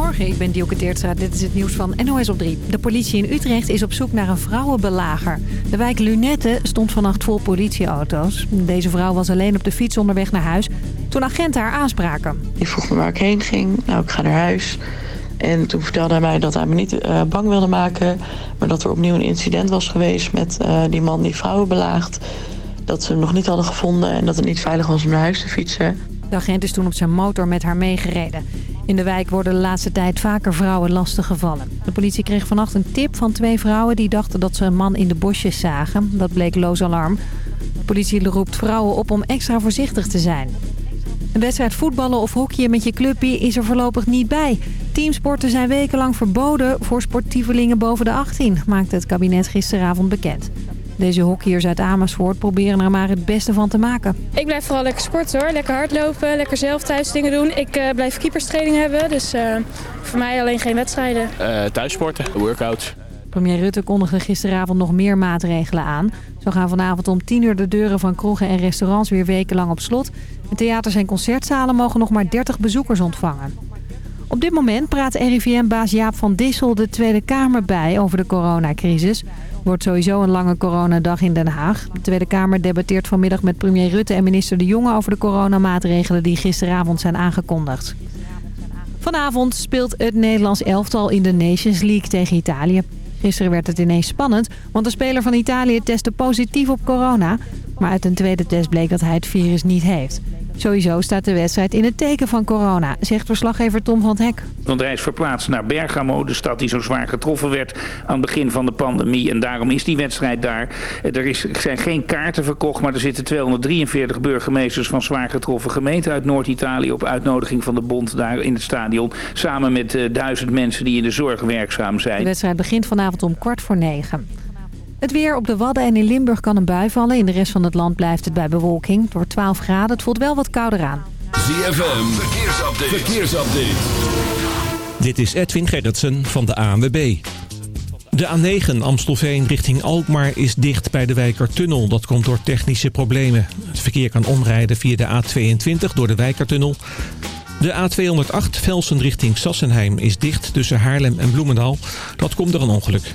Goedemorgen, ik ben Dielke Teertstra. Dit is het nieuws van NOS op 3. De politie in Utrecht is op zoek naar een vrouwenbelager. De wijk Lunette stond vannacht vol politieauto's. Deze vrouw was alleen op de fiets onderweg naar huis toen agenten haar aanspraken. Die vroeg me waar ik heen ging. Nou, ik ga naar huis. En toen vertelde hij mij dat hij me niet uh, bang wilde maken... maar dat er opnieuw een incident was geweest met uh, die man die vrouwen belaagt. Dat ze hem nog niet hadden gevonden en dat het niet veilig was om naar huis te fietsen. De agent is toen op zijn motor met haar meegereden. In de wijk worden de laatste tijd vaker vrouwen lastiggevallen. De politie kreeg vannacht een tip van twee vrouwen die dachten dat ze een man in de bosjes zagen. Dat bleek loos alarm. De politie roept vrouwen op om extra voorzichtig te zijn. Een wedstrijd voetballen of hockeyen met je clubje is er voorlopig niet bij. Teamsporten zijn wekenlang verboden voor sportievelingen boven de 18, maakte het kabinet gisteravond bekend. Deze hockeyers uit Amersfoort proberen er maar het beste van te maken. Ik blijf vooral lekker sporten hoor. Lekker hardlopen, lekker zelf thuis dingen doen. Ik uh, blijf keeperstraining hebben, dus uh, voor mij alleen geen wedstrijden. Uh, thuissporten, workouts. Premier Rutte kondigde gisteravond nog meer maatregelen aan. Zo gaan vanavond om 10 uur de deuren van kroegen en restaurants weer wekenlang op slot. En theaters en concertzalen mogen nog maar 30 bezoekers ontvangen. Op dit moment praat RIVM-baas Jaap van Dissel de Tweede Kamer bij over de coronacrisis. Wordt sowieso een lange coronadag in Den Haag. De Tweede Kamer debatteert vanmiddag met premier Rutte en minister De Jonge over de coronamaatregelen die gisteravond zijn aangekondigd. Vanavond speelt het Nederlands elftal in de Nations League tegen Italië. Gisteren werd het ineens spannend, want de speler van Italië testte positief op corona. Maar uit een tweede test bleek dat hij het virus niet heeft. Sowieso staat de wedstrijd in het teken van corona, zegt verslaggever Tom van het Hek. Want hij is verplaatst naar Bergamo, de stad die zo zwaar getroffen werd aan het begin van de pandemie. En daarom is die wedstrijd daar. Er, is, er zijn geen kaarten verkocht, maar er zitten 243 burgemeesters van zwaar getroffen gemeenten uit Noord-Italië op uitnodiging van de bond daar in het stadion. Samen met uh, duizend mensen die in de zorg werkzaam zijn. De wedstrijd begint vanavond om kwart voor negen. Het weer op de Wadden en in Limburg kan een bui vallen. In de rest van het land blijft het bij bewolking. Door 12 graden. Het voelt wel wat kouder aan. ZFM, verkeersupdate. verkeersupdate. Dit is Edwin Gerritsen van de ANWB. De A9 Amstelveen richting Alkmaar is dicht bij de Wijkertunnel. Dat komt door technische problemen. Het verkeer kan omrijden via de A22 door de Wijkertunnel. De A208 Velsen richting Sassenheim is dicht tussen Haarlem en Bloemendaal. Dat komt door een ongeluk.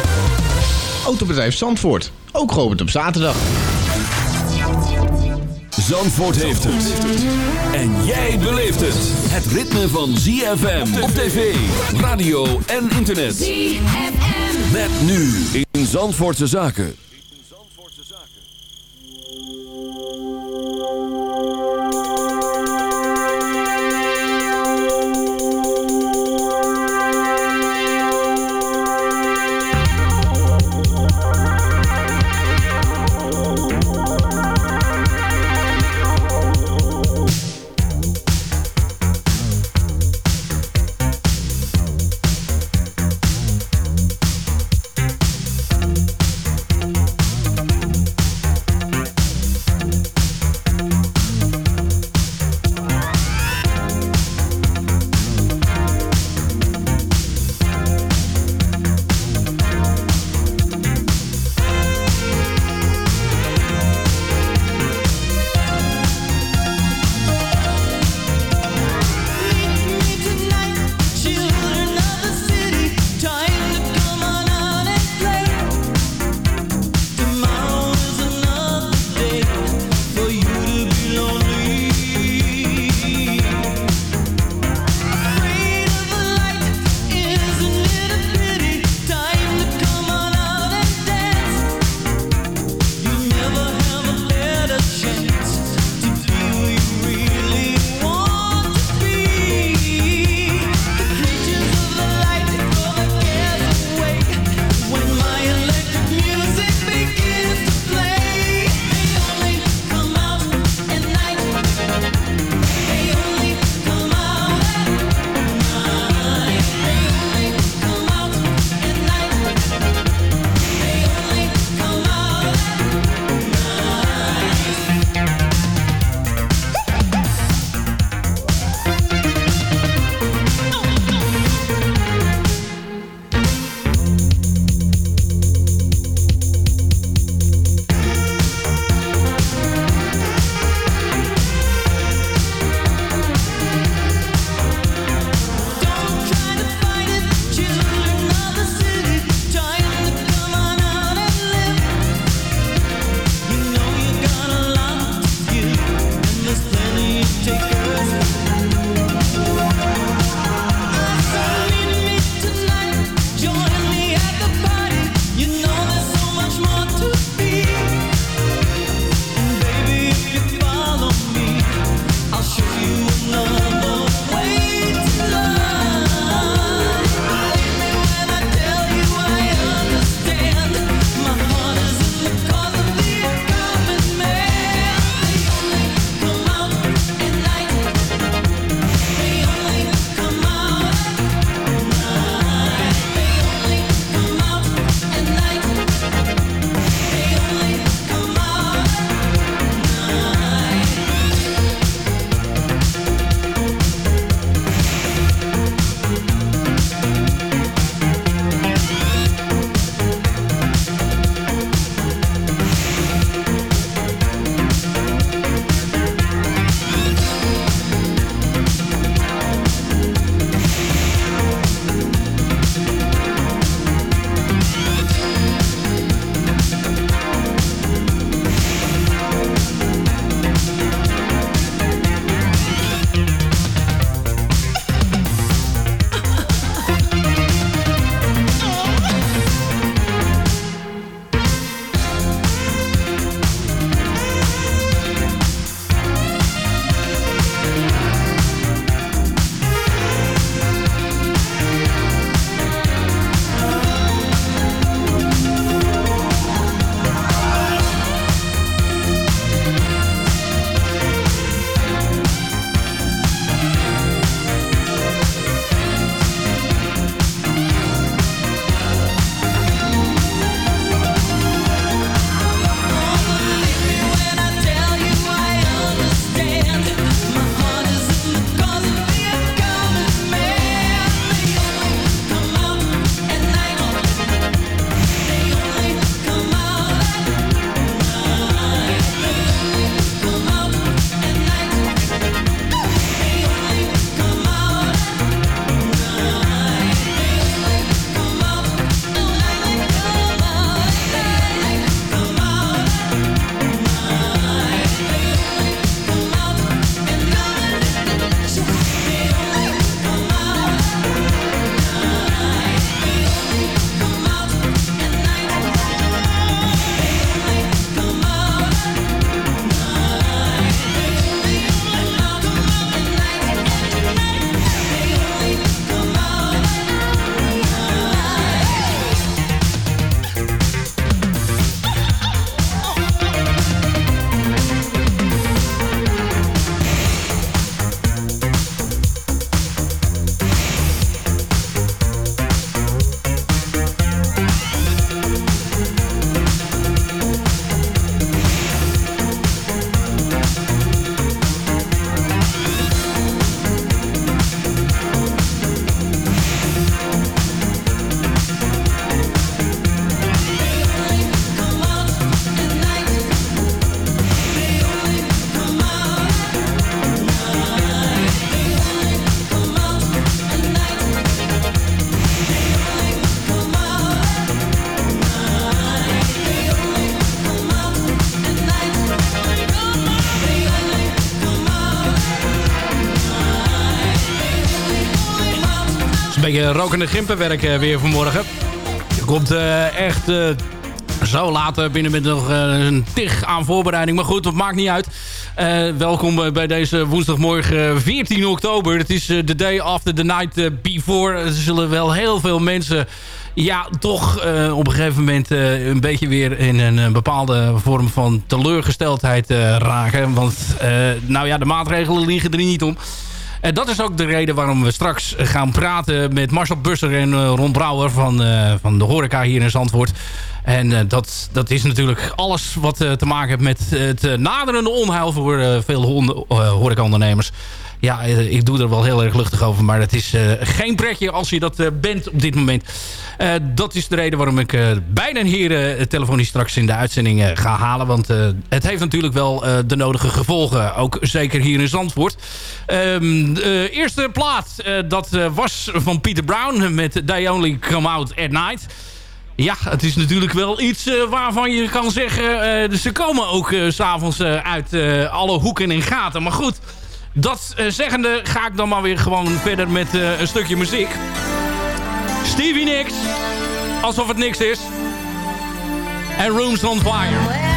Autobedrijf Zandvoort. Ook geopend op zaterdag. Zandvoort heeft het. En jij beleeft het. Het ritme van ZFM op tv, radio en internet. ZFM. Met nu in Zandvoortse Zaken. Beetje rokende gimpenwerk weer vanmorgen. Je komt echt zo laat binnen met nog een tig aan voorbereiding. Maar goed, dat maakt niet uit. welkom bij deze woensdagmorgen 14 oktober. Het is de day after the night before. Er zullen wel heel veel mensen ja, toch op een gegeven moment een beetje weer in een bepaalde vorm van teleurgesteldheid raken. Want nou ja, de maatregelen liggen er niet om. En dat is ook de reden waarom we straks gaan praten met Marcel Busser en Ron Brouwer van, van de horeca hier in Zandvoort. En dat, dat is natuurlijk alles wat te maken heeft met het naderende onheil voor veel horecaondernemers ja, eh, ik doe er wel heel erg luchtig over. Maar het is uh, geen pretje als je dat uh, bent op dit moment. Dat is de reden waarom ik beide heren telefonisch straks in de uitzending ga halen. Want het heeft natuurlijk wel de nodige gevolgen. Ook zeker hier in Zandvoort. Um, de eerste plaat, dat was van Peter Brown met They Only Come Out At Night. Ja, het is natuurlijk wel iets waarvan je kan zeggen... Ze komen ook uh, s'avonds uit alle hoeken en gaten. Maar goed, dat uh, zeggende ga ik dan maar weer gewoon verder met uh, een stukje muziek. Stevie Nicks. Alsof het niks is. En Rooms on Fire.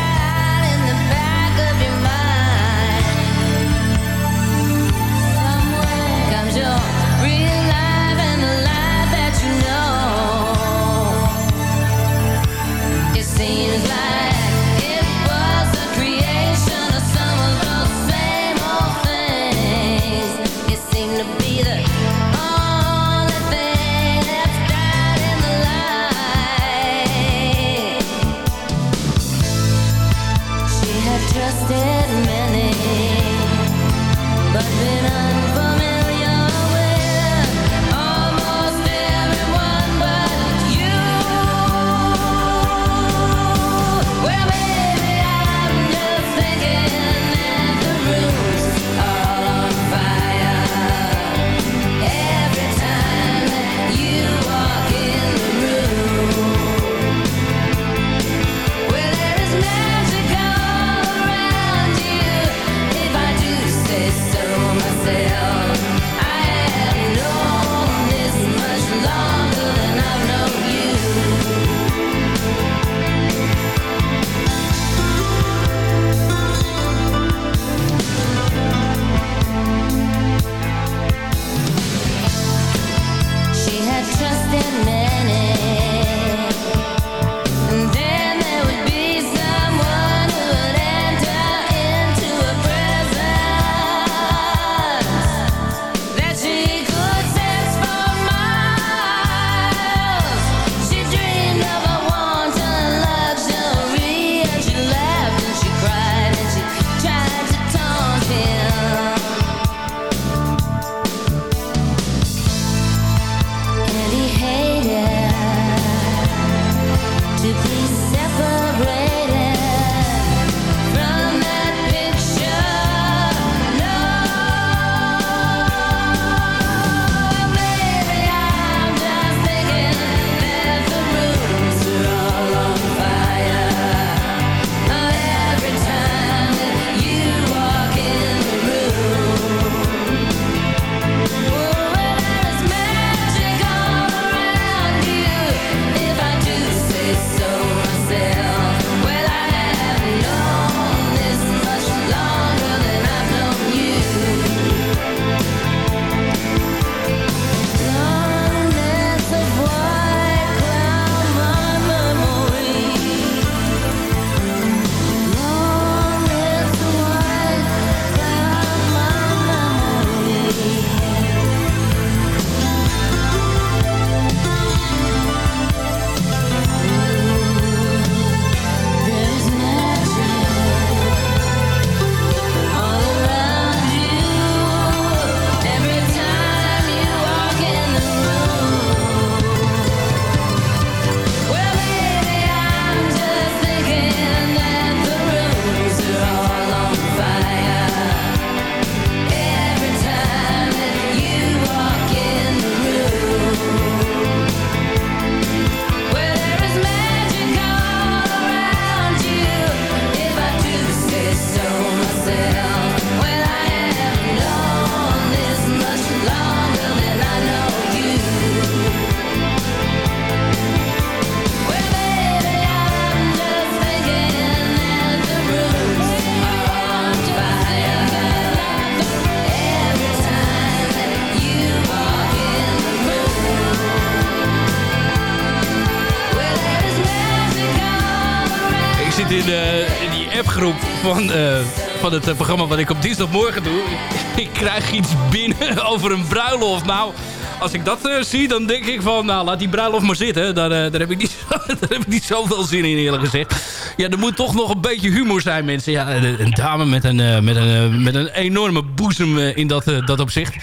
Het programma wat ik op dinsdagmorgen doe. Ik krijg iets binnen over een bruiloft. Nou, als ik dat uh, zie, dan denk ik van... nou, laat die bruiloft maar zitten. Daar, uh, daar, heb, ik niet, daar heb ik niet zoveel zin in, eerlijk gezegd. Ja, er moet toch nog een beetje humor zijn, mensen. Ja, een dame met een, uh, met een, met een enorme boezem in dat, dat opzicht.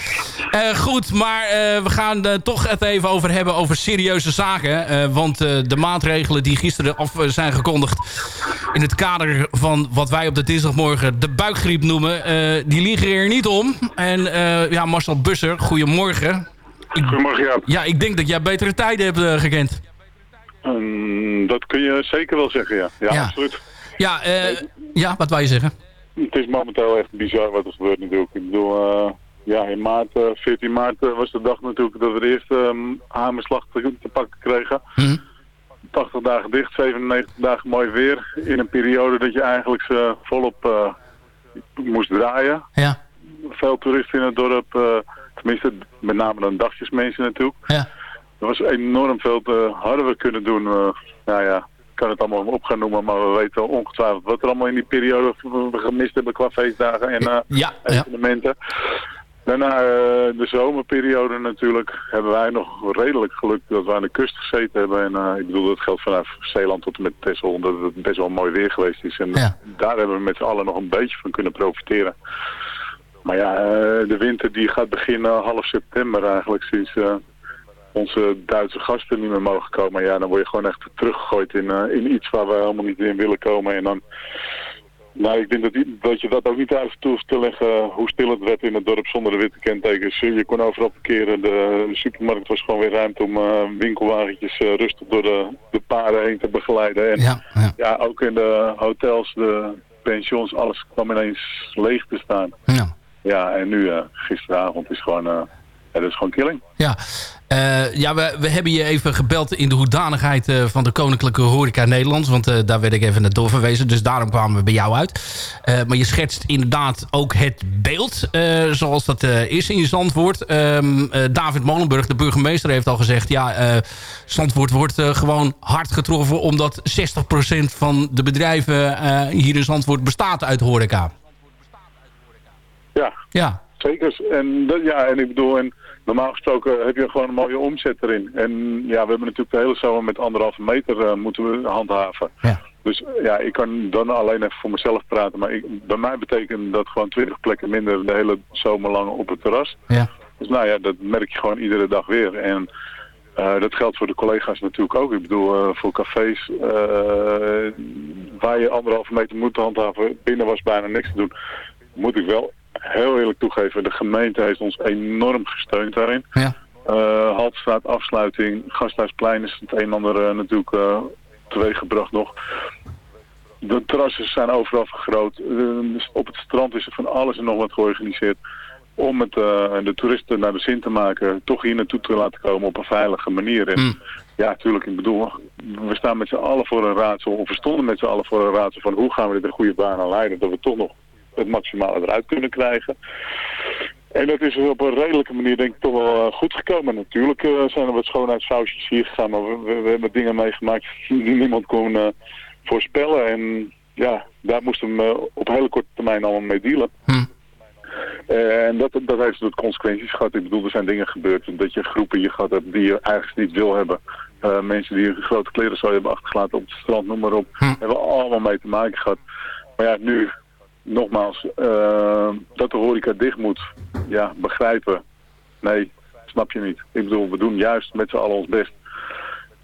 goed, maar we gaan toch het even over hebben over serieuze zaken. want de maatregelen die gisteren af zijn gekondigd... in het kader van wat wij op de dinsdagmorgen de buikgriep noemen... die liegen er niet om. En ja, Marcel Busser, goedemorgen. Goedemorgen, Jaap. Ja, ik denk dat jij betere tijden hebt uh, gekend. Um, dat kun je zeker wel zeggen, ja. Ja, ja. absoluut. Ja, uh, ja, wat wou je zeggen? Het is momenteel echt bizar wat er gebeurt natuurlijk. Ik bedoel, uh, ja, in maart, 14 maart was de dag natuurlijk dat we de eerste um, hamerslag te, te, pakken kregen. Mm. 80 dagen dicht, 97 dagen mooi weer. In een periode dat je eigenlijk ze volop moest draaien. Ja. Veel toeristen in het dorp Tenminste, met name dan dagjesmensen natuurlijk. Ja. Er was enorm veel te, hadden we kunnen doen. Uh, nou ja, ik kan het allemaal op gaan noemen, maar we weten ongetwijfeld wat er allemaal in die periode gemist hebben qua feestdagen en uh, ja, evenementen. Ja. Daarna uh, de zomerperiode natuurlijk hebben wij nog redelijk geluk dat we aan de kust gezeten hebben. En ik bedoel, dat geldt vanaf Zeeland tot en met Texel, omdat het best wel mooi weer geweest is. En ja. daar hebben we met z'n allen nog een beetje van kunnen profiteren. Maar ja, uh, de winter die gaat beginnen half september eigenlijk, sinds uh, onze Duitse gasten niet meer mogen komen. Ja, dan word je gewoon echt teruggegooid in, uh, in iets waar we helemaal niet in willen komen. En dan, nou, ik denk dat, die, dat je dat ook niet uit toe te leggen hoe stil het werd in het dorp zonder de witte kentekens. Je kon overal parkeren, de, supermarkt was gewoon weer ruimte om winkelwagentjes rustig door de, de paden heen te begeleiden. En ja, ja. ja, ook in de hotels, de pensions, alles kwam ineens leeg te staan. Ja. Ja, en nu uh, gisteravond is gewoon, ja, dat is gewoon killing. Ja, uh, ja we, we hebben je even gebeld in de hoedanigheid van de Koninklijke Horeca Nederlands. Want daar werd ik even naar doorverwezen. Dus daarom kwamen we bij jou uit. maar je schetst inderdaad ook het beeld zoals dat is in Zandvoort. Um, David Molenburg, de burgemeester, heeft al gezegd... ja, Zandvoort wordt gewoon hard getroffen... omdat 60% van de bedrijven hier in Zandvoort bestaat uit horeca. Ja, ja. zeker. En, dat, ja, en ik bedoel, en normaal gesproken heb je gewoon een mooie omzet erin. En ja, we hebben natuurlijk de hele zomer met anderhalve meter uh, moeten we handhaven. Ja. Dus ja, ik kan dan alleen even voor mezelf praten. Maar ik, bij mij betekent dat gewoon 20 plekken minder de hele zomer lang op het terras. Ja. Dus nou ja, dat merk je gewoon iedere dag weer. En uh, dat geldt voor de collega's natuurlijk ook. Ik bedoel, uh, voor cafés uh, waar je anderhalve meter moet handhaven, binnen was bijna niks te doen. Moet ik wel heel eerlijk toegeven, de gemeente heeft ons enorm gesteund daarin. Ja. Uh, Haltstraat, afsluiting, Gasthuisplein is het een en ander uh, natuurlijk uh, teweeggebracht nog. De terrassen zijn overal vergroot. Op het strand is er van alles en nog wat georganiseerd. Om het, de toeristen naar de zin te maken, toch hier naartoe te laten komen op een veilige manier. En mm. ja, natuurlijk, ik bedoel, we staan met z'n allen voor een raadsel, of we stonden met z'n allen voor een raadsel van hoe gaan we dit een goede baan aan leiden, dat we toch nog het maximale eruit kunnen krijgen. En dat is op een redelijke manier denk ik toch wel uh, goed gekomen. Natuurlijk uh, zijn er wat schoonheidsfoutjes hier gegaan, maar we, we, we hebben dingen meegemaakt die niemand kon uh, voorspellen. En ja, daar moesten we op hele korte termijn allemaal mee dealen. Hm. en dat, dat heeft tot consequenties gehad. Ik bedoel, er zijn dingen gebeurd dat je groepen hier gehad hebt die je eigenlijk niet wil hebben. mensen die grote kleren zou hebben achtergelaten op het strand, noem maar op. Hm. Hebben we allemaal mee te maken gehad. Maar ja, nu nogmaals, uh, dat de horeca dicht moet, ja, begrijpen. Nee, snap je niet. Ik bedoel, we doen juist met z'n allen ons best.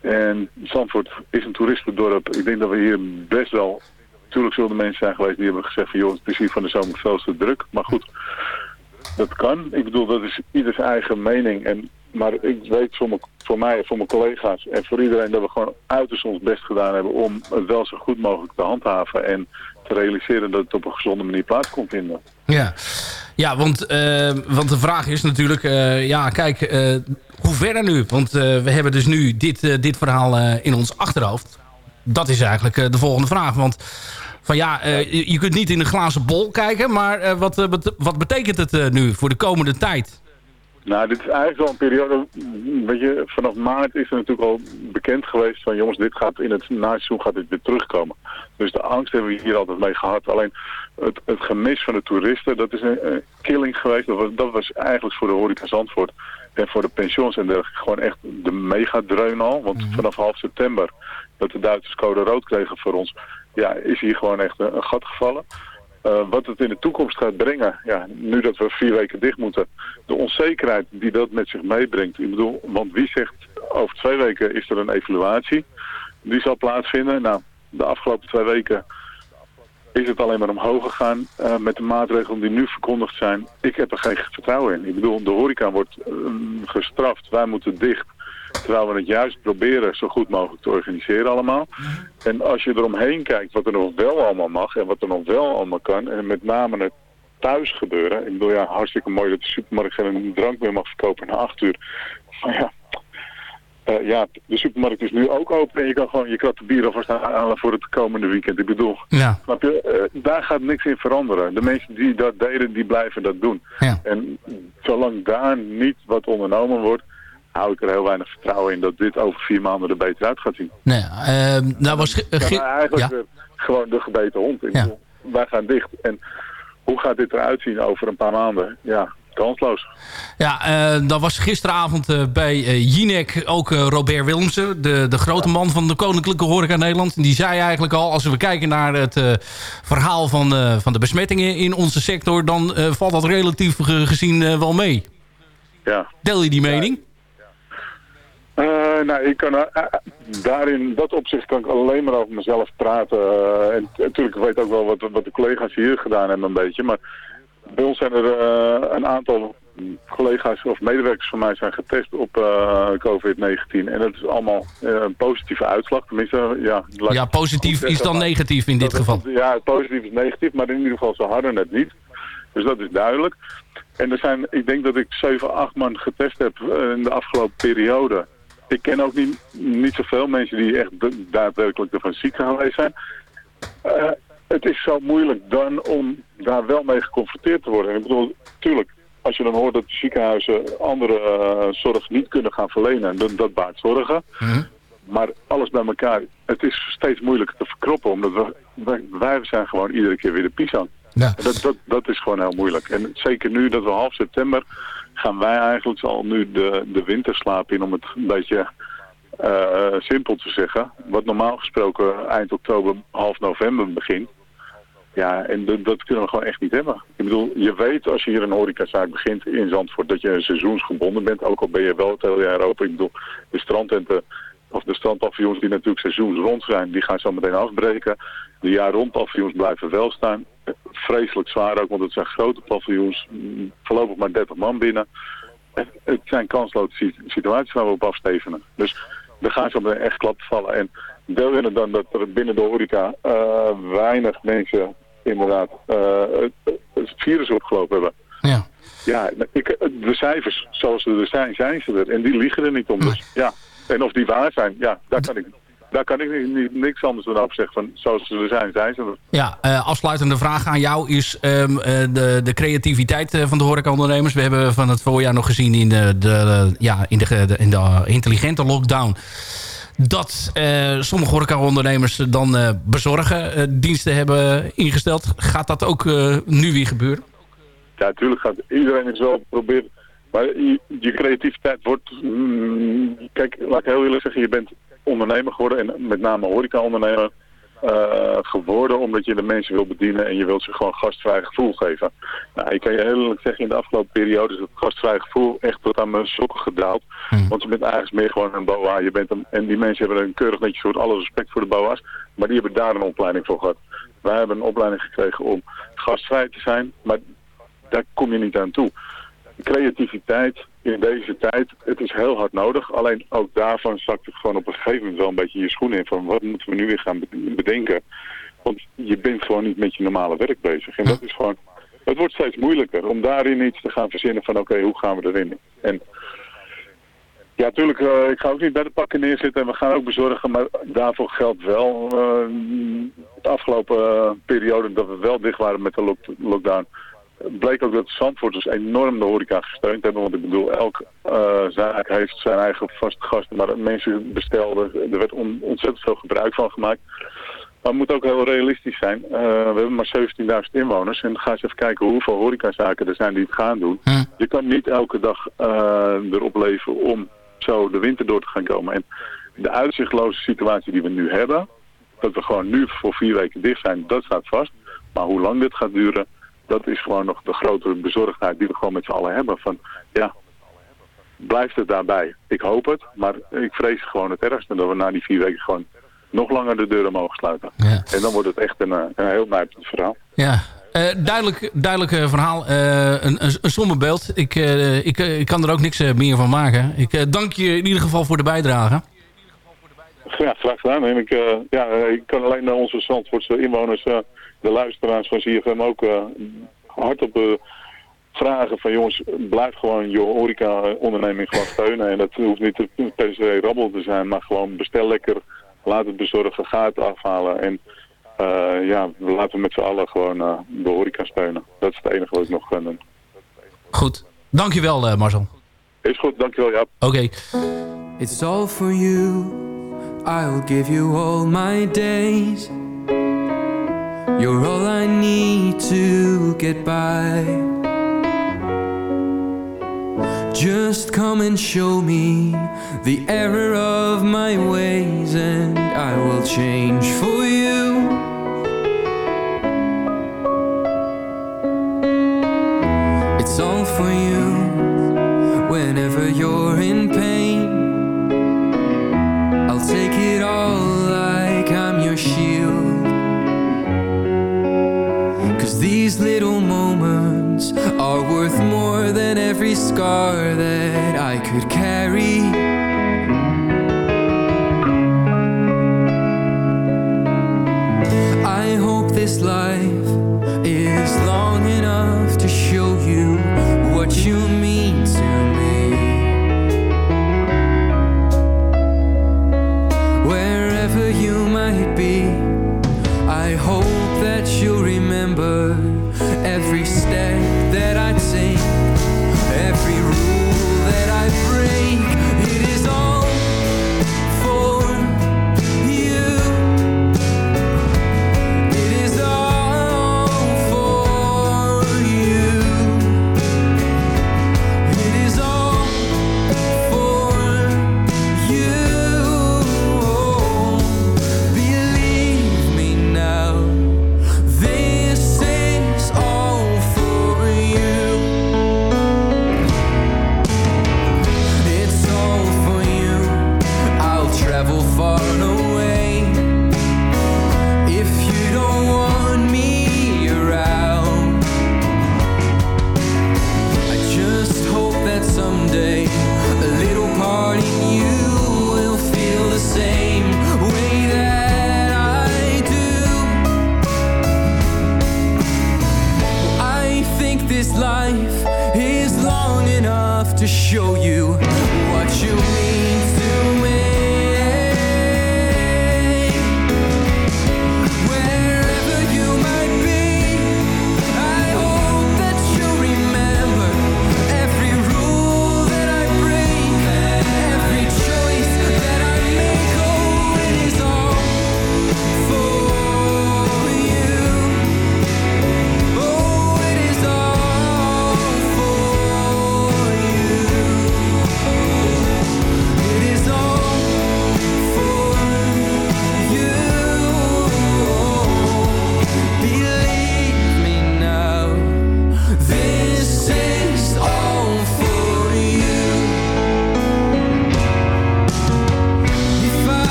En Zandvoort is een toeristendorp. Ik denk dat we hier best wel... Natuurlijk zullen er mensen zijn geweest die hebben gezegd van... joh, het is hier van de zomer veel te druk. Maar goed, dat kan. Ik bedoel, dat is ieders eigen mening. En, maar ik weet voor, voor mij voor mijn collega's en voor iedereen... dat we gewoon uiterst ons best gedaan hebben... om het wel zo goed mogelijk te handhaven. En te realiseren dat het op een gezonde manier plaats kon vinden. Ja, ja want, uh, want de vraag is natuurlijk... Uh, ja, kijk, uh, hoe verder nu? Want we hebben dus nu dit, dit verhaal in ons achterhoofd. Dat is eigenlijk de volgende vraag. Want van ja, je kunt niet in een glazen bol kijken... maar wat, wat betekent het nu voor de komende tijd? Nou, dit is eigenlijk wel een periode, weet je, vanaf maart is er natuurlijk al bekend geweest van jongens, dit gaat in het naseizoen gaat dit weer terugkomen. Dus de angst hebben we hier altijd mee gehad. Alleen het, het gemis van de toeristen, dat is een, killing geweest. Dat was, dat was eigenlijk voor de horeca Zandvoort en voor de pensions en dergelijke gewoon echt de megadreun al. Want Mhm. vanaf half september dat de Duitsers code rood kregen voor ons, ja, is hier gewoon echt een, een gat gevallen. Uh, wat het in de toekomst gaat brengen, ja, nu dat we vier weken dicht moeten, de onzekerheid die dat met zich meebrengt. Ik bedoel, want wie zegt over twee weken is er een evaluatie, die zal plaatsvinden. Nou, de afgelopen twee weken is het alleen maar omhoog gegaan uh, met de maatregelen die nu verkondigd zijn. Ik heb er geen vertrouwen in. Ik bedoel, de horeca wordt uh, gestraft, wij moeten dicht. Terwijl we het juist proberen zo goed mogelijk te organiseren allemaal. En als je eromheen kijkt wat er nog wel allemaal mag en wat er nog wel allemaal kan. En met name het thuis gebeuren. Ik bedoel ja, hartstikke mooi dat de supermarkt geen drank meer mag verkopen na acht uur. Maar ja, uh, ja, de supermarkt is nu ook open en je kan gewoon je kratten bier alvast halen voor het komende weekend. Ik bedoel, ja. snap je, uh, daar gaat niks in veranderen. De mensen die dat deden, die blijven dat doen. Ja. En zolang daar niet wat ondernomen wordt, hou ik er heel weinig vertrouwen in dat dit over vier maanden er beter uit gaat zien. Nee, uh, nou was... Eigenlijk ja. gewoon de gebeten hond. Ja. wij gaan dicht. En hoe gaat dit eruit zien over een paar maanden? Ja, kansloos. Ja, uh, dan was gisteravond uh, bij uh, Jinek ook Robert Willemsen, de, de grote man van de Koninklijke Horeca Nederland. En die zei eigenlijk al, als we kijken naar het verhaal van, van de besmettingen in onze sector, dan valt dat relatief gezien wel mee. Ja. Deel je die mening? Uh, nou, ik kan uh, daarin, dat opzicht kan ik alleen maar over mezelf praten. Uh, en natuurlijk, ik weet ook wel wat, wat de collega's hier gedaan hebben een beetje. Maar bij ons zijn er een aantal collega's of medewerkers van mij zijn getest op COVID-19. En dat is allemaal een positieve uitslag. Tenminste, ja... Ja, positief is dan negatief in dit geval. Is, ja, positief is negatief, maar in ieder geval ze hadden het niet. Dus dat is duidelijk. En er zijn, ik denk dat ik 7, 8 man getest heb in de afgelopen periode. Ik ken ook niet, niet zoveel mensen die echt daadwerkelijk ervan ziek geweest zijn. Uh, het is zo moeilijk dan om daar wel mee geconfronteerd te worden. En ik bedoel, natuurlijk, als je dan hoort dat ziekenhuizen andere uh, zorg niet kunnen gaan verlenen, dat, dat baart zorgen. Mm -hmm. Maar alles bij elkaar, het is steeds moeilijker te verkroppen, omdat we, wij, wij zijn gewoon iedere keer weer de pisang. Ja. Dat, dat, dat is gewoon heel moeilijk. En zeker nu dat we half september gaan wij eigenlijk al nu de, de winterslaap in om het een beetje uh, simpel te zeggen. Wat normaal gesproken eind oktober, half november begint. Ja, en dat kunnen we gewoon echt niet hebben. Ik bedoel, je weet als je hier een horecazaak begint in Zandvoort dat je seizoensgebonden bent. Ook al ben je wel het hele jaar open. Ik bedoel, de strandtenten of de strandpaviljoens die natuurlijk seizoensrond zijn, die gaan zo meteen afbreken. De jaar rond blijven wel staan. Vreselijk zwaar ook, want het zijn grote paviljoens. Voorlopig maar 30 man binnen. Het zijn kansloze situaties waar we op afstevenen. Dus er gaan zo meteen echt klappen vallen. En deel je dan dat er binnen de horeca uh, weinig mensen inderdaad uh, het, het virus opgelopen hebben. Ja. Ja, ik, de cijfers zoals ze er zijn, zijn ze er. En die liegen er niet om. Dus ja. En of die waar zijn, ja, daar kan ik, daar kan ik niet, niks anders dan op zeggen. Van, zoals ze er zijn, zijn ze er. Ja, uh, afsluitende vraag aan jou is um, uh, de, de creativiteit uh, van de horecaondernemers. We hebben van het voorjaar nog gezien in de, de ja, in de, de, in de intelligente lockdown dat uh, sommige horecaondernemers dan uh, bezorgen uh, diensten hebben ingesteld. Gaat dat ook nu weer gebeuren? Ja, natuurlijk gaat iedereen is wel proberen. Maar je, je creativiteit wordt... Mm, kijk, laat ik heel eerlijk zeggen, je bent ondernemer geworden en met name horecaondernemer uh, geworden omdat je de mensen wil bedienen en je wilt ze gewoon gastvrij gevoel geven. Nou, ik kan je heel eerlijk zeggen, in de afgelopen periode is het gastvrij gevoel echt tot aan mijn sokken gedaald. Hmm. Want je bent eigenlijk meer gewoon een boa. Je bent een, en die mensen hebben een keurig netjes soort alle respect voor de boa's, maar die hebben daar een opleiding voor gehad. Wij hebben een opleiding gekregen om gastvrij te zijn, maar daar kom je niet aan toe. Creativiteit in deze tijd, het is heel hard nodig. Alleen ook daarvan zakt het gewoon op een gegeven moment wel een beetje je schoenen in. Van wat moeten we nu weer gaan bedenken? Want je bent gewoon niet met je normale werk bezig. En dat is gewoon, het wordt steeds moeilijker om daarin iets te gaan verzinnen van oké, okay, hoe gaan we erin? En ja, natuurlijk, uh, ik ga ook niet bij de pakken neerzitten en we gaan ook bezorgen, maar daarvoor geldt wel uh, de afgelopen uh, periode dat we wel dicht waren met de lock lockdown bleek ook dat de Zandvoorters enorm de horeca gesteund hebben. Want ik bedoel, elke zaak heeft zijn eigen vaste gasten. Maar mensen bestelden, er werd ontzettend veel gebruik van gemaakt. Maar het moet ook heel realistisch zijn. we hebben maar 17.000 inwoners. En ga eens even kijken hoeveel horecazaken er zijn die het gaan doen. Hm. Je kan niet elke dag erop leven om zo de winter door te gaan komen. En de uitzichtloze situatie die we nu hebben, dat we gewoon nu voor vier weken dicht zijn, dat staat vast. Maar hoe lang dit gaat duren, dat is gewoon nog de grotere bezorgdheid die we gewoon met z'n allen hebben. Van ja, blijft het daarbij? Ik hoop het, maar ik vrees gewoon het ergste dat we na die vier weken gewoon nog langer de deuren mogen sluiten. Ja. En dan wordt het echt een, een heel nijpend verhaal. Ja, uh, duidelijk, duidelijk verhaal. Uh, een, een, een. Ik, ik, ik kan er ook niks meer van maken. Ik dank je in ieder geval voor de bijdrage. Ja, graag gedaan. En ik, ja, ik kan alleen naar onze Zandvoortse inwoners, de luisteraars van CFM ook hardop vragen van jongens, blijf gewoon je horeca-onderneming gewoon steunen. En dat hoeft niet per se rabbel te zijn, maar gewoon bestel lekker, laat het bezorgen, ga het afhalen. En uh, ja, we laten met z'n allen gewoon uh, de horeca steunen. Dat is het enige wat ik nog kan doen. Goed. Dankjewel uh, Marcel. Is goed, dankjewel Jaap. Oké. Okay. It's all for you. I'll give you all my days. You're all I need to get by. Just come and show me the error of my ways and I will change for you. It's all for you whenever you're scar that I could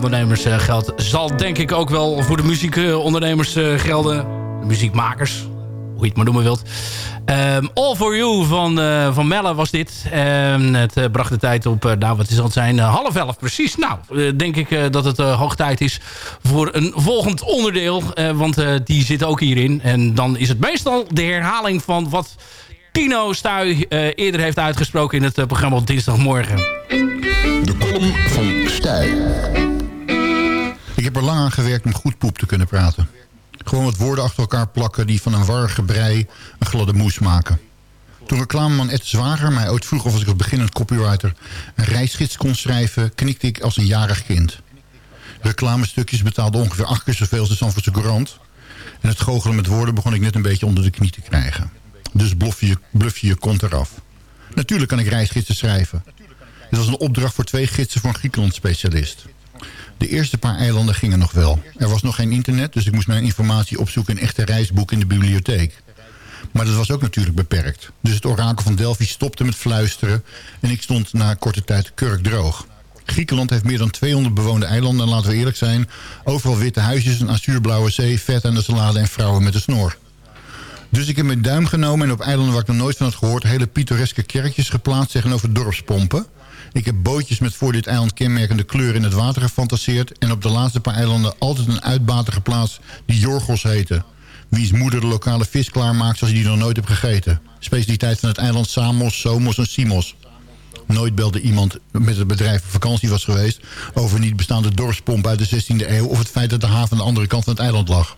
de horecaondernemers geldt... zal denk ik ook wel voor de muziekondernemers gelden. De muziekmakers, hoe je het maar noemen wilt. Um, All For You van, uh, van Melle was dit. Um, het bracht de tijd op, nou wat zal het zijn, half elf precies. Nou, denk ik dat het hoog tijd is voor een volgend onderdeel. want die zit ook hierin. En dan is het meestal de herhaling van wat Tino Stuy eerder heeft uitgesproken in het programma op dinsdagmorgen. De column van Stuy. Ik heb er lang aan gewerkt om goed poep te kunnen praten. Gewoon wat woorden achter elkaar plakken die van een warrige brei een gladde moes maken. Toen reclameman Ed Zwager mij ooit vroeg of als ik als beginnend copywriter een reisgids kon schrijven, knikte ik als een jarig kind. Reclamestukjes betaalden ongeveer acht keer zoveel als de Zandvoortse Courant. En het goochelen met woorden begon ik net een beetje onder de knie te krijgen. Dus bluff je, je kont eraf. Natuurlijk kan ik reisgidsen schrijven. Dit was een opdracht voor twee gidsen voor een Griekenland specialist. De eerste paar eilanden gingen nog wel. Er was nog geen internet, dus ik moest mijn informatie opzoeken in echte reisboek in de bibliotheek. Maar dat was ook natuurlijk beperkt. Dus het orakel van Delphi stopte met fluisteren... en ik stond na korte tijd kurkdroog. Griekenland heeft meer dan 200 bewoonde eilanden... en laten we eerlijk zijn, overal witte huisjes, een azuurblauwe zee... vet aan de salade en vrouwen met een snor. Dus ik heb mijn duim genomen en op eilanden waar ik nog nooit van had gehoord... hele pittoreske kerkjes geplaatst tegenover dorpspompen... Ik heb bootjes met voor dit eiland kenmerkende kleur in het water gefantaseerd... en op de laatste paar eilanden altijd een uitbater geplaatst die Jorgos heette. Wiens moeder de lokale vis klaarmaakt zoals hij die nog nooit heeft gegeten. Specialiteit van het eiland Samos, Somos en Simos. Nooit belde iemand met het bedrijf op vakantie was geweest... over niet bestaande dorpspomp uit de 16e eeuw... of het feit dat de haven aan de andere kant van het eiland lag.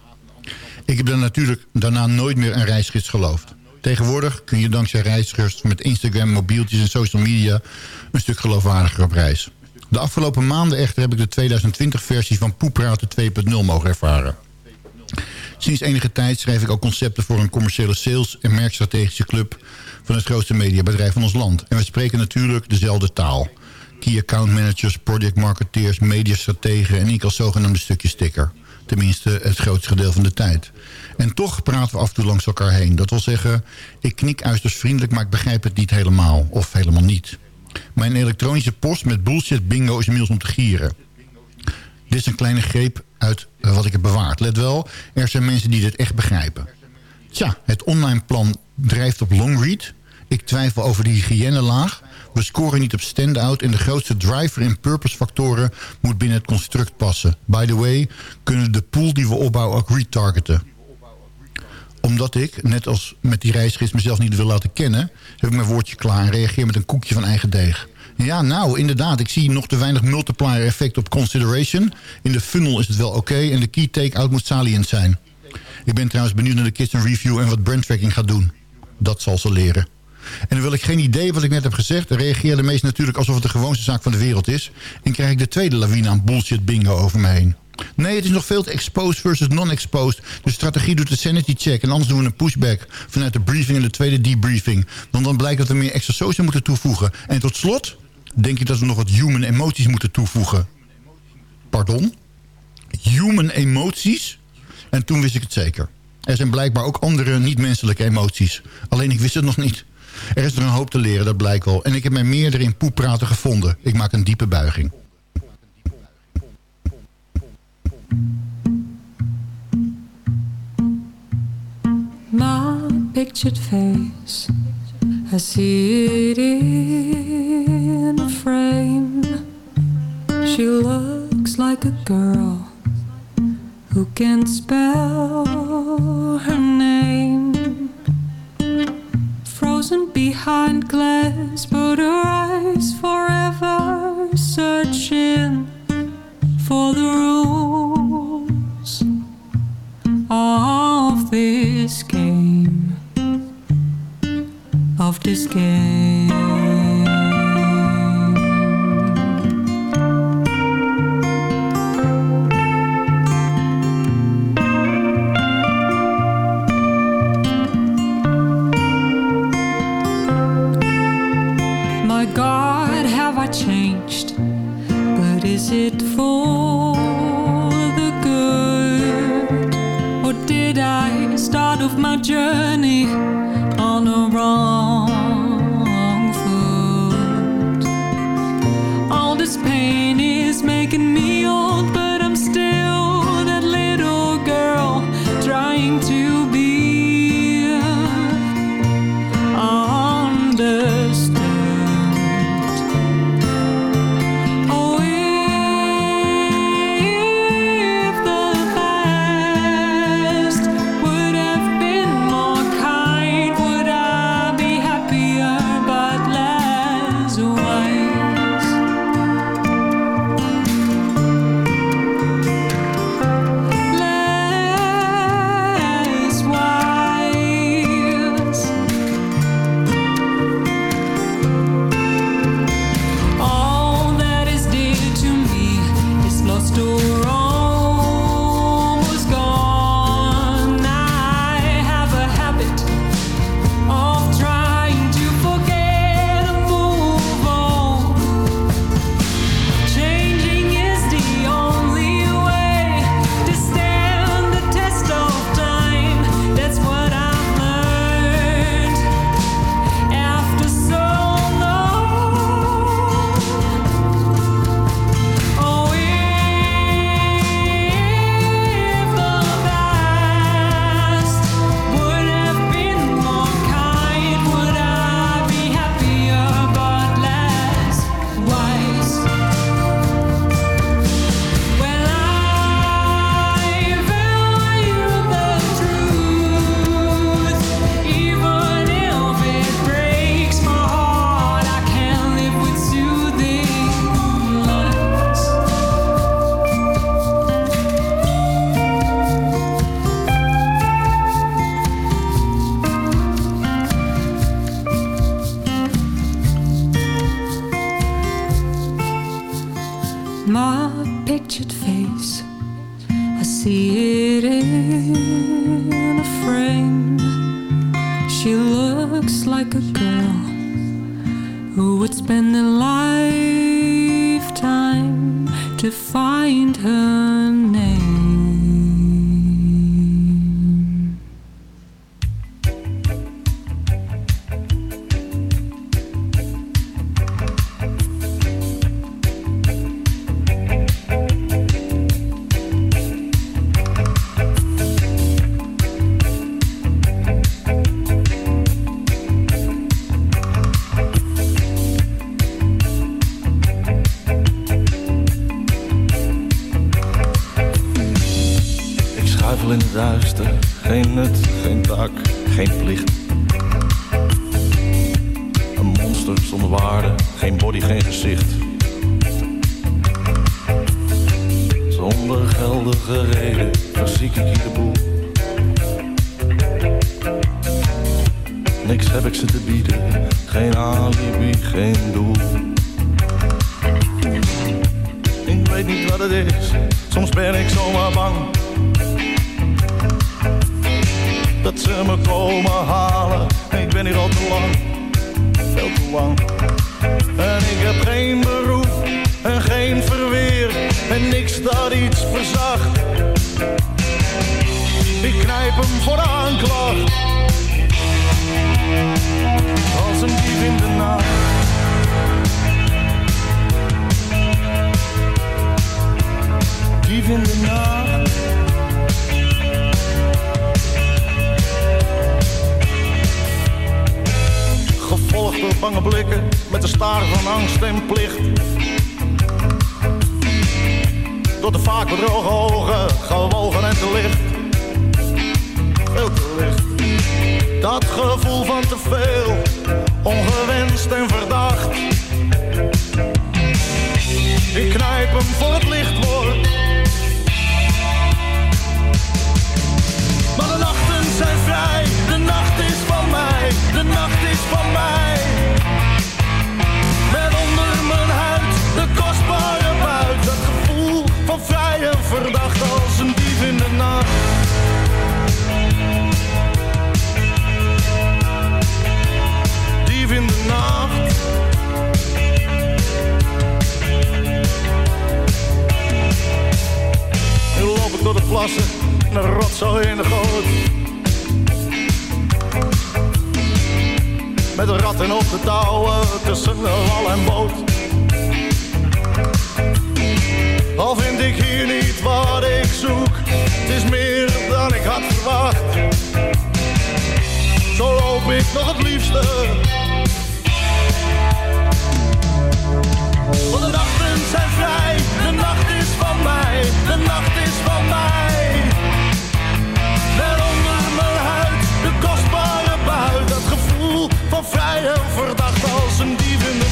Ik heb dan natuurlijk daarna nooit meer een reisgids geloofd. Tegenwoordig kun je dankzij reizigers met Instagram, mobieltjes en social media een stuk geloofwaardiger op reis. De afgelopen maanden echter heb ik de 2020-versie van Poepraten 2.0 mogen ervaren. Sinds enige tijd schrijf ik ook concepten voor een commerciële sales- en merkstrategische club van het grootste mediabedrijf van ons land. En we spreken natuurlijk dezelfde taal. Key account managers, project marketeers, mediastrategen en ik als zogenaamde stukje sticker. Tenminste, het grootste gedeelte van de tijd. En toch praten we af en toe langs elkaar heen. Dat wil zeggen, ik knik uiterst vriendelijk, maar ik begrijp het niet helemaal. Of helemaal niet. Mijn elektronische post met bullshit bingo is inmiddels om te gieren. Dit is een kleine greep uit eh, wat ik heb bewaard. Let wel, er zijn mensen die dit echt begrijpen. Tja, het online plan drijft op longread. Ik twijfel over de hygiënelaag. We scoren niet op stand-out en de grootste driver in purpose factoren moet binnen het construct passen. By the way, kunnen de pool die we opbouwen ook retargeten omdat ik, net als met die reisgids, mezelf niet wil laten kennen... heb ik mijn woordje klaar en reageer met een koekje van eigen deeg. Ja, nou, inderdaad. Ik zie nog te weinig multiplier effect op consideration. In de funnel is het wel oké en de key take-out moet salient zijn. Ik ben trouwens benieuwd naar de kitchen review en wat brandtracking gaat doen. Dat zal ze leren. En dan wil ik geen idee wat ik net heb gezegd. Dan reageer de meest natuurlijk alsof het de gewoonste zaak van de wereld is. En krijg ik de tweede lawine aan bullshit bingo over me heen. Nee, het is nog veel te exposed versus non-exposed. De strategie doet de sanity check. En anders doen we een pushback vanuit de briefing en de tweede debriefing. Want dan blijkt dat we meer extra social moeten toevoegen. En tot slot denk ik dat we nog wat human emoties moeten toevoegen. Pardon? Human emoties? En toen wist ik het zeker. Er zijn blijkbaar ook andere niet-menselijke emoties. Alleen ik wist het nog niet. Er is er een hoop te leren, dat blijkt wel. En ik heb mij meerdere in poepraten gevonden. Ik maak een diepe buiging. My pictured face, I see it in a frame. She looks like a girl who can spell her name. Frozen behind glass, but her eyes forever searching for the rules of this game of this game is it for the good? Or did I start off my journey in a frame. She looks like a girl Who would spend a lifetime To find her blikken met de staar van angst en plicht. Door de vaak bedrogen ogen, gewogen en te licht. Te licht. Dat gevoel van te veel, ongewenst en verdacht. Ik knijp hem voor het licht wordt. Maar de nachten zijn vrij, de nacht is van mij, de nacht is van mij. De plassen, een rotzooi in de goot. Met ratten op de touwen tussen wal en boot. Al vind ik hier niet wat ik zoek, het is meer dan ik had verwacht. Zo loop ik nog het liefste. Want de nachten zijn vrij, de nacht is van mij, de nacht is van mij. Vrij en verdacht als een dief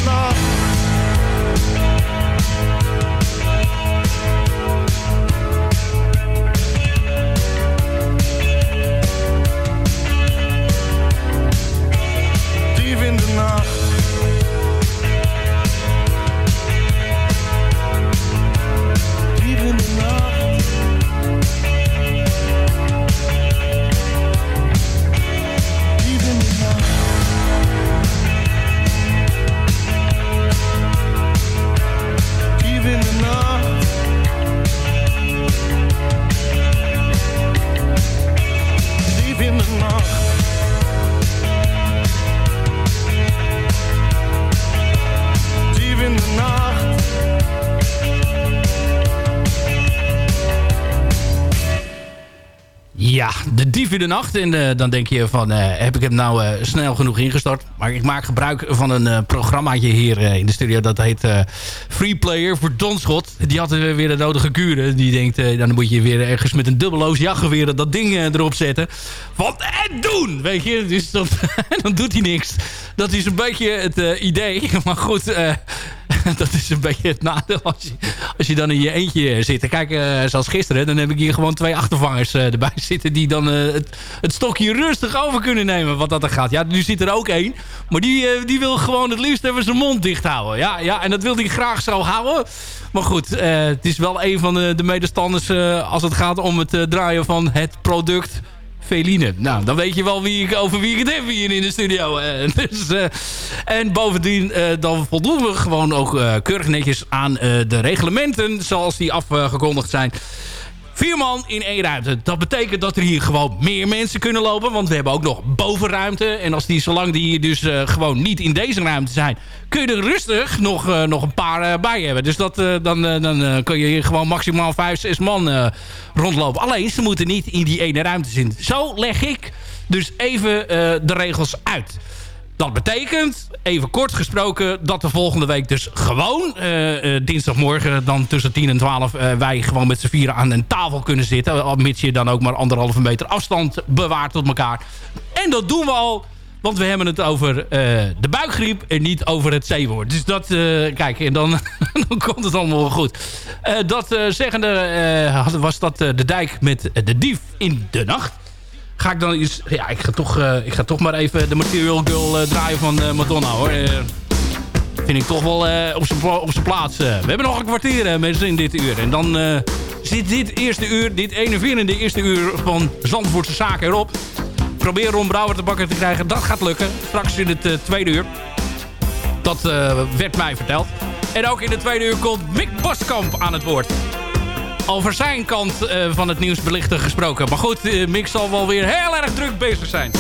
de nacht. En eh, dan denk je van, eh, heb ik hem nou eh, snel genoeg ingestart? Maar ik maak gebruik van een programmaatje hier in de studio. Dat heet Free Player voor Donschot. Die had weer de nodige kuren. Die denkt, dan moet je weer ergens met een dubbeloos jachtgeweer dat ding erop zetten. Want en doen! Weet je, dus dan doet hij niks. Dat is een beetje het idee. Maar goed... dat is een beetje het nadeel als je, als je dan in je eentje zit. Kijk, uh, zoals gisteren, dan heb ik hier gewoon twee achtervangers uh, erbij zitten... die dan het, het, stokje rustig over kunnen nemen wat dat er gaat. Ja, nu zit er ook één, maar die, die wil gewoon het liefst even zijn mond dicht houden. Ja, ja, en dat wil hij graag zo houden. Maar goed, het is wel een van de, de medestanders als het gaat om het draaien van het product Veline. Nou, dan weet je wel wie ik, over wie ik het heb hier in de studio. Eh, dus, eh, en bovendien, eh, dan voldoen we gewoon ook keurig netjes aan de reglementen... zoals die afgekondigd zijn. Vier man in één ruimte. Dat betekent dat er hier gewoon meer mensen kunnen lopen. Want we hebben ook nog bovenruimte. En als die, zolang die hier dus eh, gewoon niet in deze ruimte zijn... kun je er rustig nog, eh, nog een paar eh, bij hebben. Dus dat, dan, dan kun je hier gewoon maximaal vijf, zes man rondlopen. Alleen, ze moeten niet in die ene ruimte zitten. Zo leg ik dus even de regels uit. Dat betekent, even kort gesproken, dat de volgende week dus gewoon eh, eh, dinsdagmorgen dan tussen 10 en 12 eh, wij gewoon met z'n vieren aan een tafel kunnen zitten. Mits je dan ook maar anderhalve meter afstand bewaart tot elkaar. En dat doen we al, want we hebben het over de buikgriep en niet over het zeewoord. Dus dat, kijk, en dan, dan komt het allemaal goed. Dat zeggende was dat de dijk met de dief in de nacht ga ik dan eens... Ja, ik ga toch, eh, ik ga toch maar even de Material Girl eh, draaien van eh, Madonna, hoor. Vind ik toch wel op zijn plaats. we hebben nog een kwartier, mensen, in dit uur. En dan zit dit eerste uur, dit enerverende eerste uur van Zandvoortse Zaken erop. Probeer Ron Brouwer te bakken te krijgen. Dat gaat lukken. Straks in het tweede uur. Dat werd mij verteld. En ook in de tweede uur komt Mick Boskamp aan het woord over zijn kant eh, van het nieuws belichten gesproken. Maar goed, eh, Mick zal wel weer heel erg druk bezig zijn.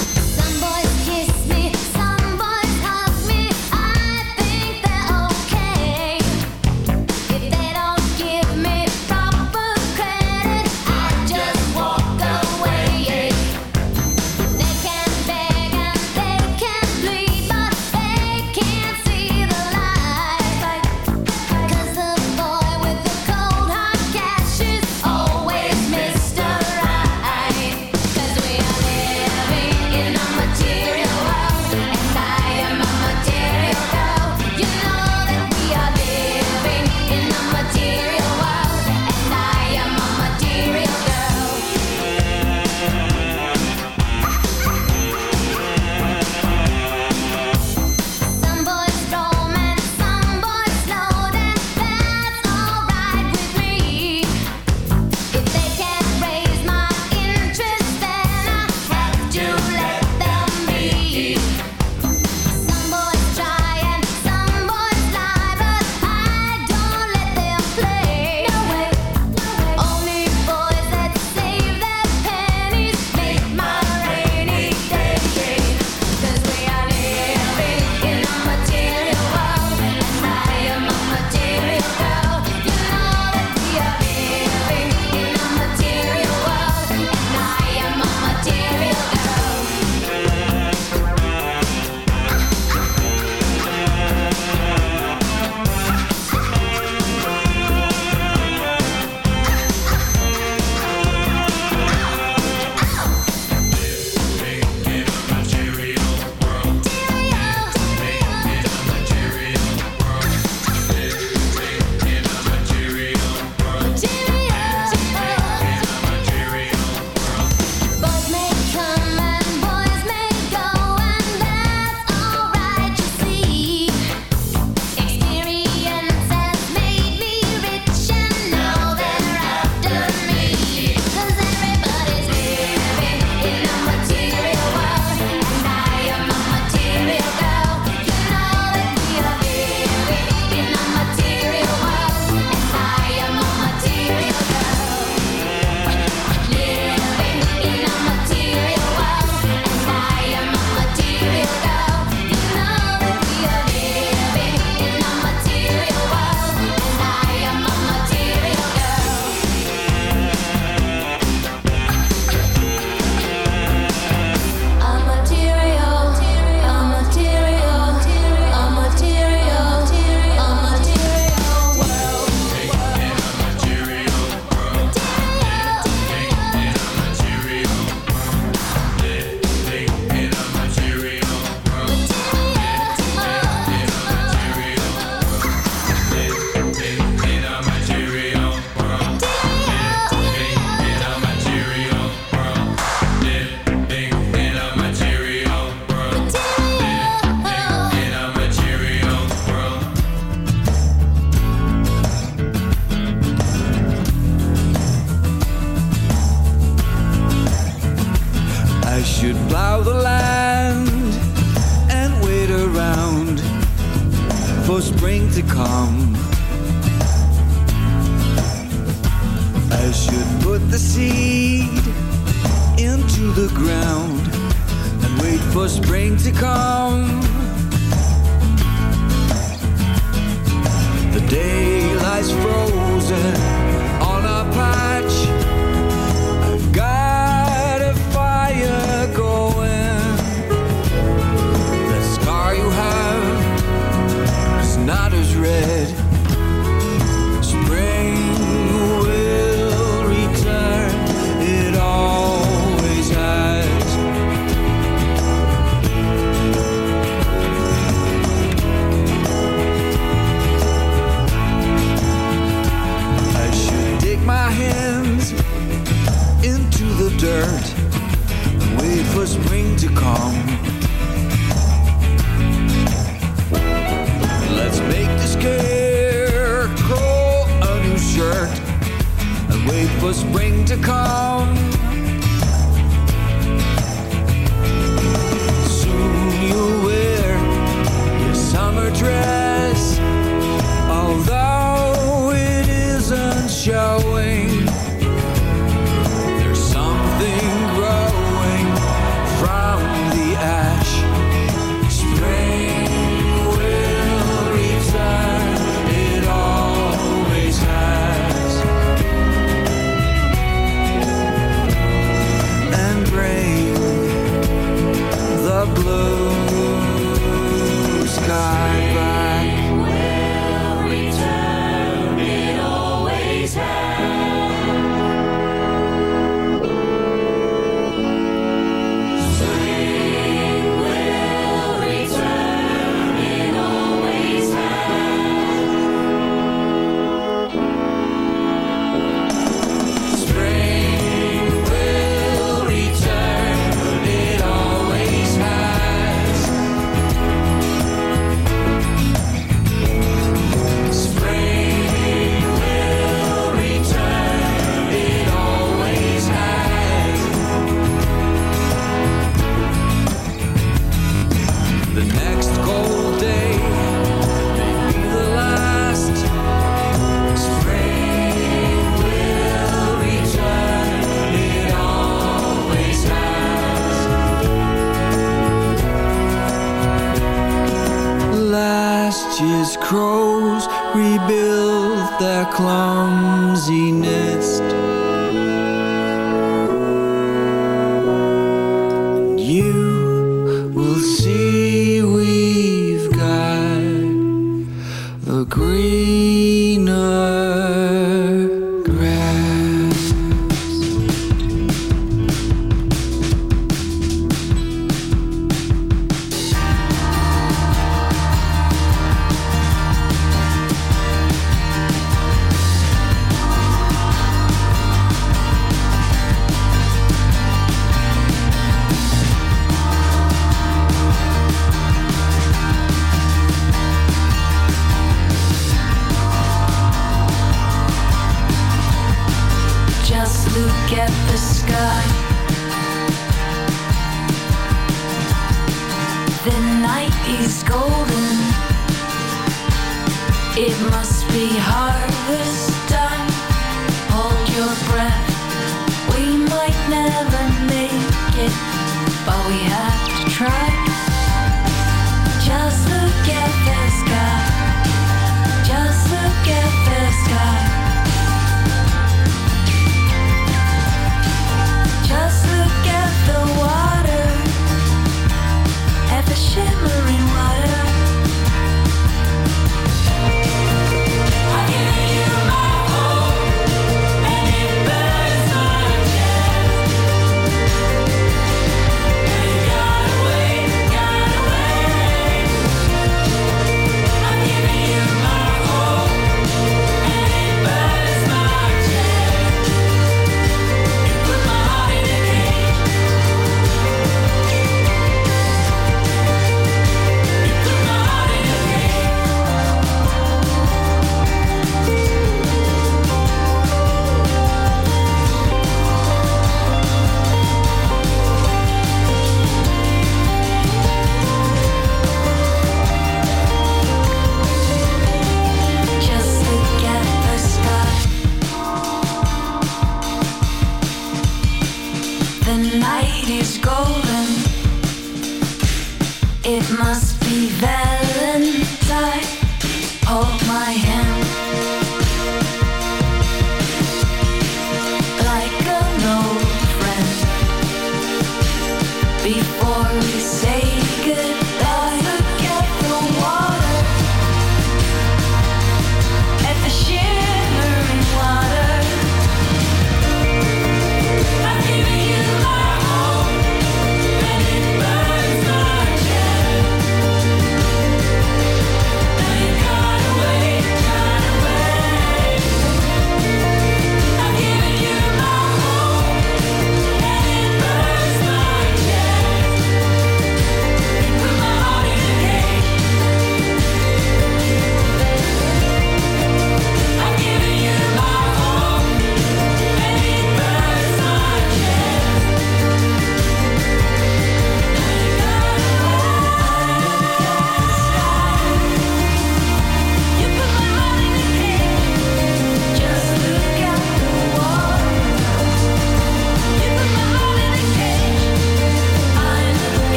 The greener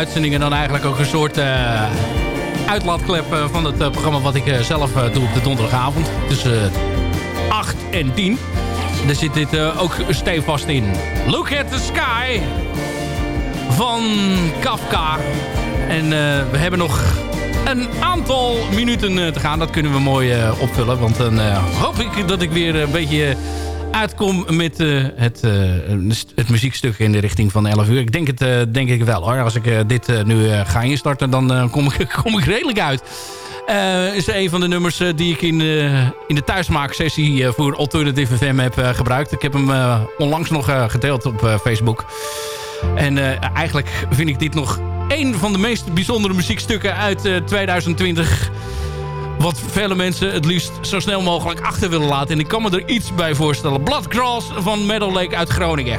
uitzendingen dan eigenlijk ook een soort uh, uitlaatklep eh, van het eh, programma wat ik eh, zelf eh, doe op de donderdagavond. Tussen 8 en 10. Daar zit dit eh, ook stevast in. Look at the sky van Kafka. En eh, we hebben nog een aantal minuten eh, te gaan. Dat kunnen we mooi eh, opvullen. Want dan eh, hoop ik dat ik weer een beetje uitkom met eh, het, eh, het muziekstuk in de richting van 11 uur. Ik denk het eh, denk ik wel hoor. Als ik dit nu ga instarten, dan kom, ik, kom ik redelijk uit. Is een van de nummers die ik in, in de thuismaaksessie voor Alternative FM heb gebruikt. Ik heb hem onlangs nog gedeeld op Facebook. En eigenlijk vind ik dit nog een van de meest bijzondere muziekstukken uit eh, 2020 wat vele mensen het liefst zo snel mogelijk achter willen laten. En ik kan me er iets bij voorstellen. Bloodcross van Meadow Lake uit Groningen.